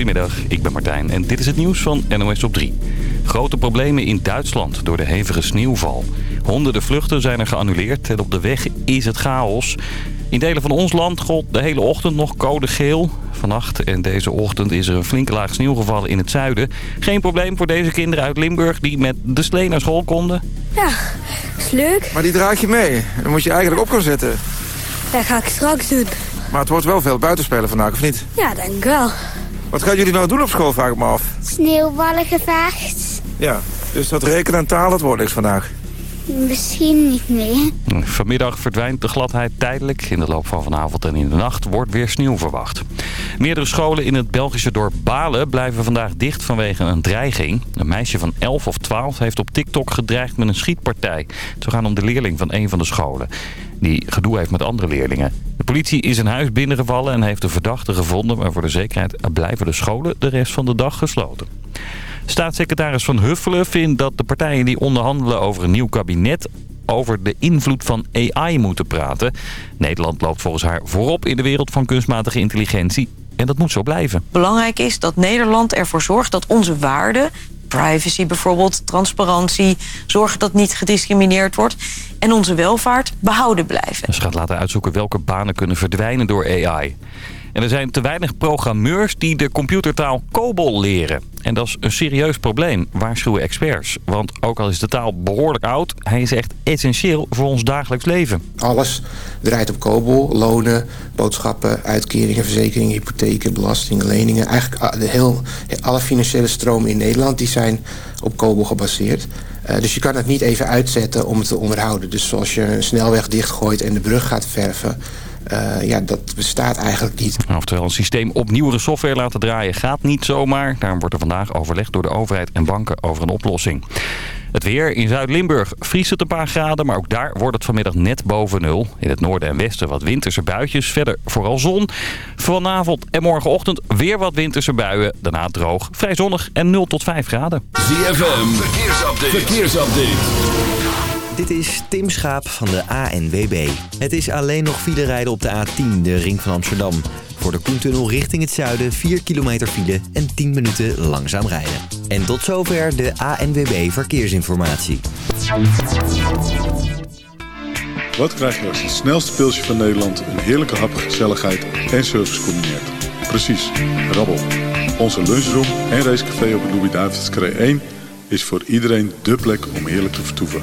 Goedemiddag, ik ben Martijn en dit is het nieuws van NOS op 3. Grote problemen in Duitsland door de hevige sneeuwval. Honderden vluchten zijn er geannuleerd en op de weg is het chaos. In delen van ons land gold de hele ochtend nog code geel. Vannacht en deze ochtend is er een flinke laag sneeuw gevallen in het zuiden. Geen probleem voor deze kinderen uit Limburg die met de slee naar school konden. Ja, is leuk. Maar die draag je mee. Dan moet je eigenlijk op gaan zetten. Dat ga ik straks doen. Maar het wordt wel veel buitenspelen vandaag, of niet? Ja, denk ik wel. Wat gaan jullie nou doen op school, vraag ik me af. Sneeuwballen gevaagd? Ja, dus dat rekenen en taal, dat wordt niks vandaag. Misschien niet meer. Vanmiddag verdwijnt de gladheid tijdelijk. In de loop van vanavond en in de nacht wordt weer sneeuw verwacht. Meerdere scholen in het Belgische dorp Balen blijven vandaag dicht vanwege een dreiging. Een meisje van 11 of 12 heeft op TikTok gedreigd met een schietpartij. Zo gaan om de leerling van een van de scholen. Die gedoe heeft met andere leerlingen. De politie is een huis binnengevallen en heeft de verdachte gevonden. Maar voor de zekerheid blijven de scholen de rest van de dag gesloten. Staatssecretaris Van Huffelen vindt dat de partijen die onderhandelen over een nieuw kabinet over de invloed van AI moeten praten. Nederland loopt volgens haar voorop in de wereld van kunstmatige intelligentie. En dat moet zo blijven. Belangrijk is dat Nederland ervoor zorgt dat onze waarden... privacy bijvoorbeeld, transparantie, zorgen dat niet gediscrimineerd wordt... en onze welvaart behouden blijven. Ze gaat laten uitzoeken welke banen kunnen verdwijnen door AI. En er zijn te weinig programmeurs die de computertaal COBOL leren. En dat is een serieus probleem, waarschuwen experts. Want ook al is de taal behoorlijk oud, hij is echt essentieel voor ons dagelijks leven. Alles draait op COBOL, lonen, boodschappen, uitkeringen, verzekeringen, hypotheken, belastingen, leningen. Eigenlijk de heel, alle financiële stromen in Nederland die zijn op COBOL gebaseerd. Uh, dus je kan het niet even uitzetten om het te onderhouden. Dus zoals je een snelweg dichtgooit en de brug gaat verven... Uh, ja, dat bestaat eigenlijk niet. Oftewel een systeem op nieuwere software laten draaien gaat niet zomaar. Daarom wordt er vandaag overlegd door de overheid en banken over een oplossing. Het weer in Zuid-Limburg vriest het een paar graden, maar ook daar wordt het vanmiddag net boven nul. In het noorden en westen wat winterse buitjes, verder vooral zon. Vanavond en morgenochtend weer wat winterse buien, daarna droog, vrij zonnig en 0 tot 5 graden. ZFM, verkeersupdate. verkeersupdate. Dit is Tim Schaap van de ANWB. Het is alleen nog file rijden op de A10, de ring van Amsterdam. Voor de Koentunnel richting het zuiden 4 kilometer file en 10 minuten langzaam rijden. En tot zover de ANWB Verkeersinformatie. Wat krijg je als het snelste pilsje van Nederland... een heerlijke hap, gezelligheid en service combineert? Precies, rabbel. Onze lunchroom en racecafé op het Louis-David's 1... is voor iedereen dé plek om heerlijk te vertoeven.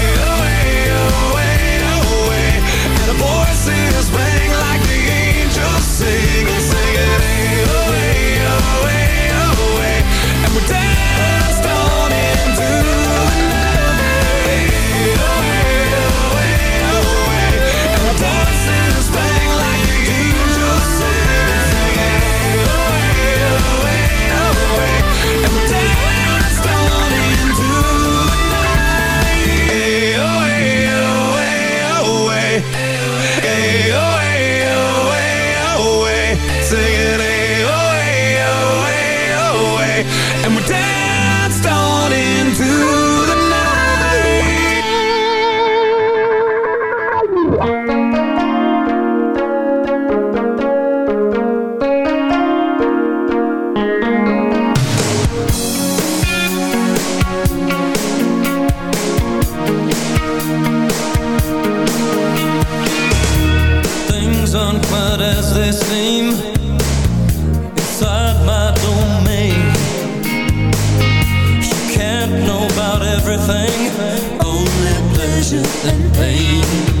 And pain.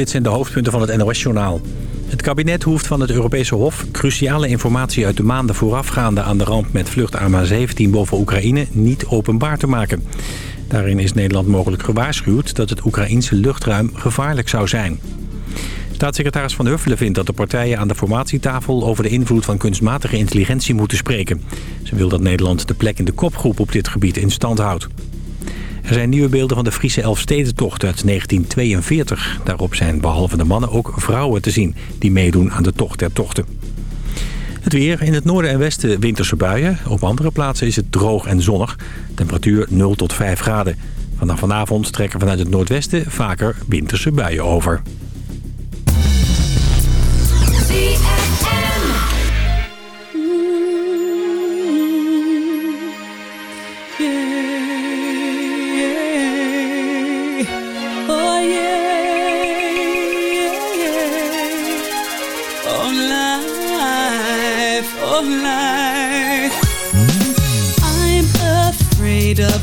Dit zijn de hoofdpunten van het NOS-journaal. Het kabinet hoeft van het Europese Hof cruciale informatie uit de maanden voorafgaande aan de ramp met vlucht AMH17 boven Oekraïne niet openbaar te maken. Daarin is Nederland mogelijk gewaarschuwd dat het Oekraïense luchtruim gevaarlijk zou zijn. Staatssecretaris Van Huffelen vindt dat de partijen aan de formatietafel over de invloed van kunstmatige intelligentie moeten spreken. Ze wil dat Nederland de plek in de kopgroep op dit gebied in stand houdt. Er zijn nieuwe beelden van de Friese Elfstedentocht uit 1942. Daarop zijn behalve de mannen ook vrouwen te zien die meedoen aan de tocht der tochten. Het weer in het noorden en westen winterse buien. Op andere plaatsen is het droog en zonnig. Temperatuur 0 tot 5 graden. Vanaf vanavond trekken vanuit het noordwesten vaker winterse buien over.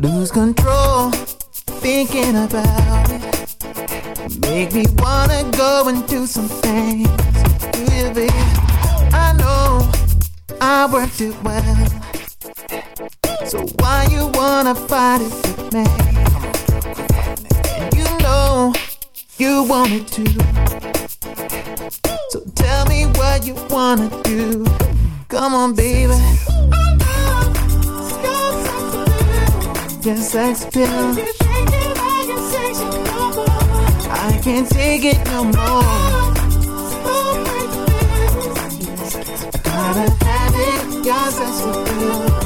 lose control thinking about it. Make me wanna go and do some things. Do you. I know I worked it well. I can't take it no more. I gotta have it, yes, that's what you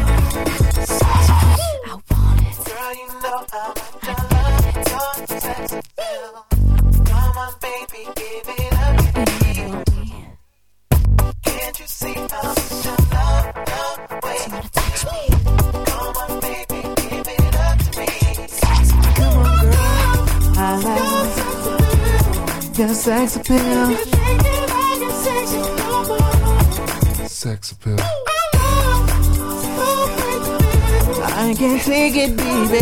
take it, baby.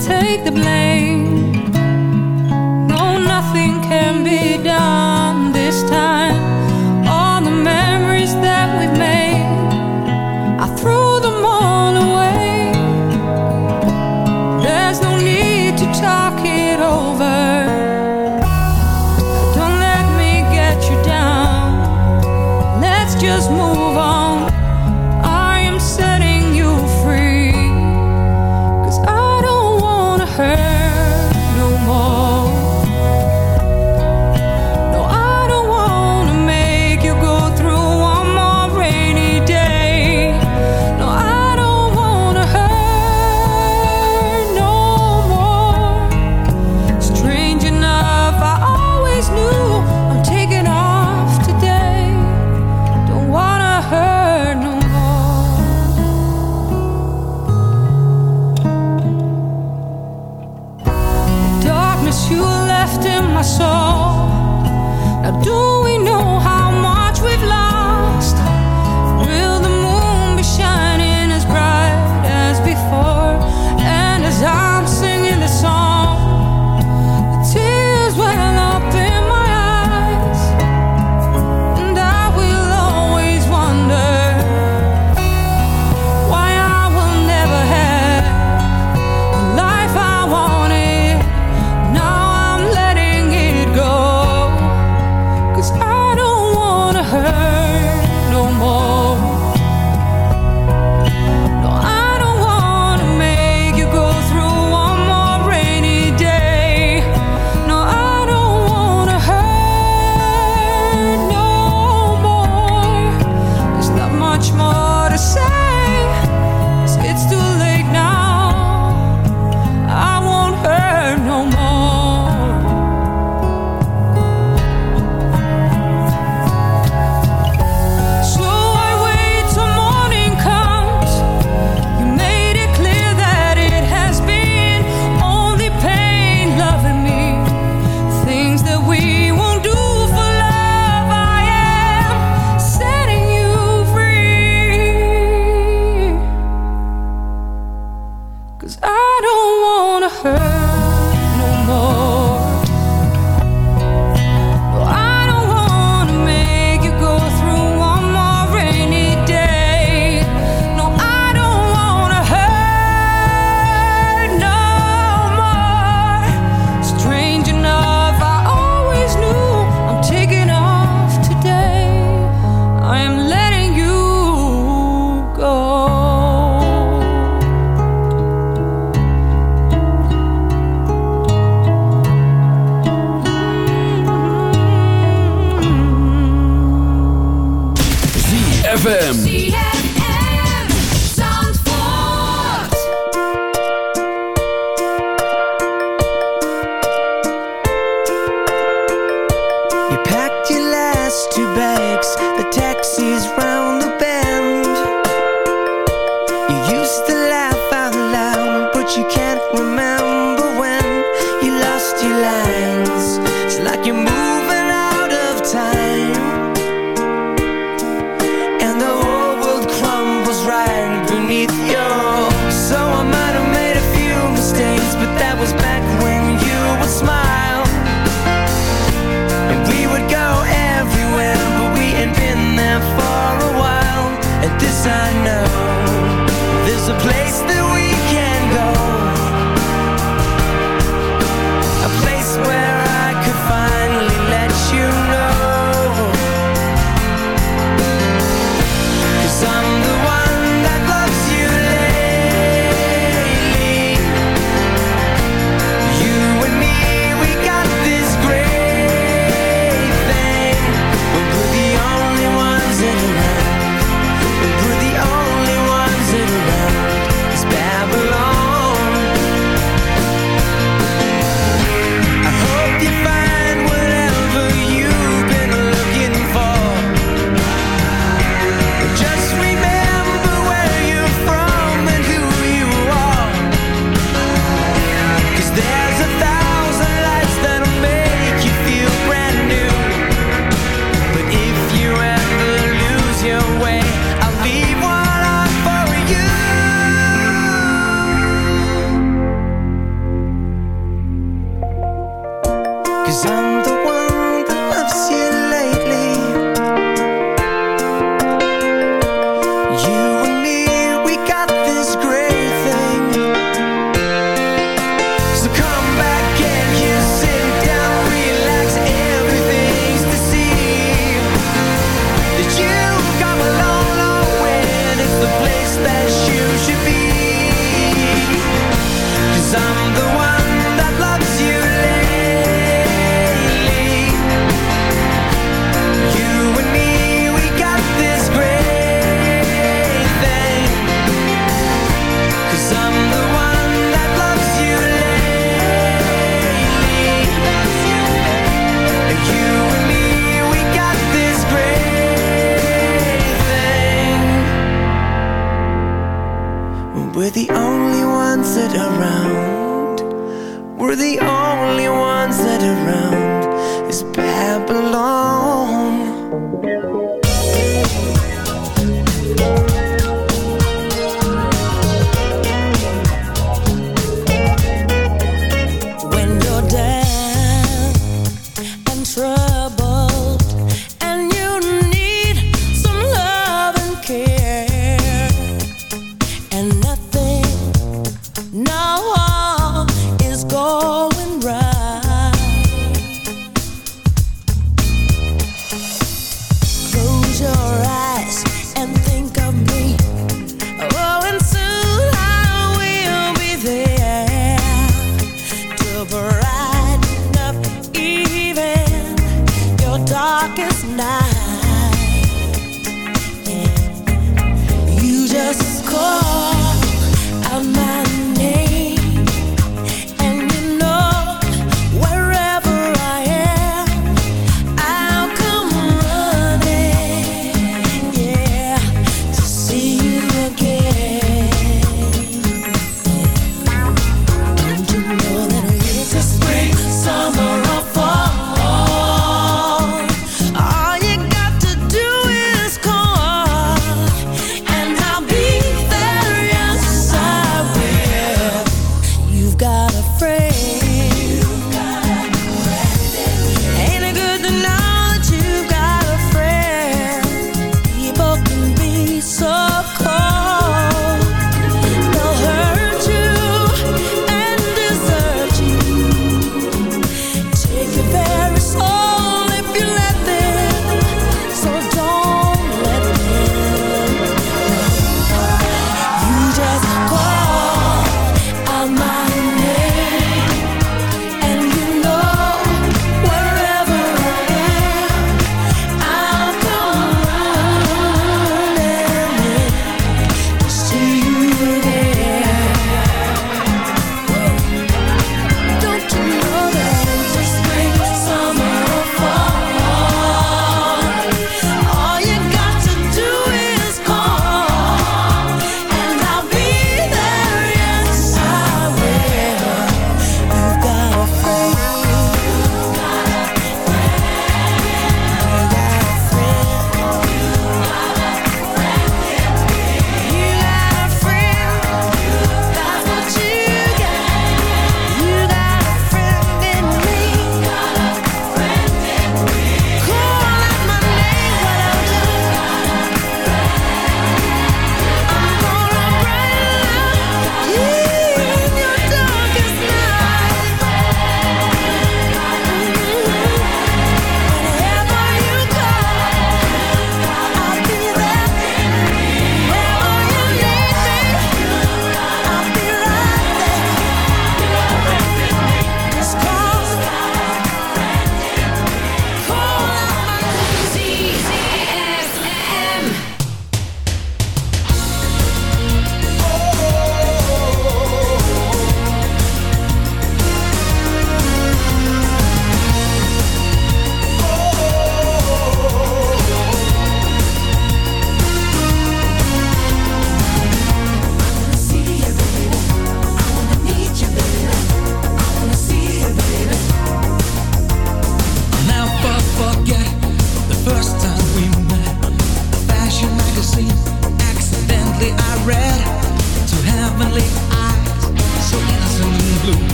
Take the blame. No, nothing can be done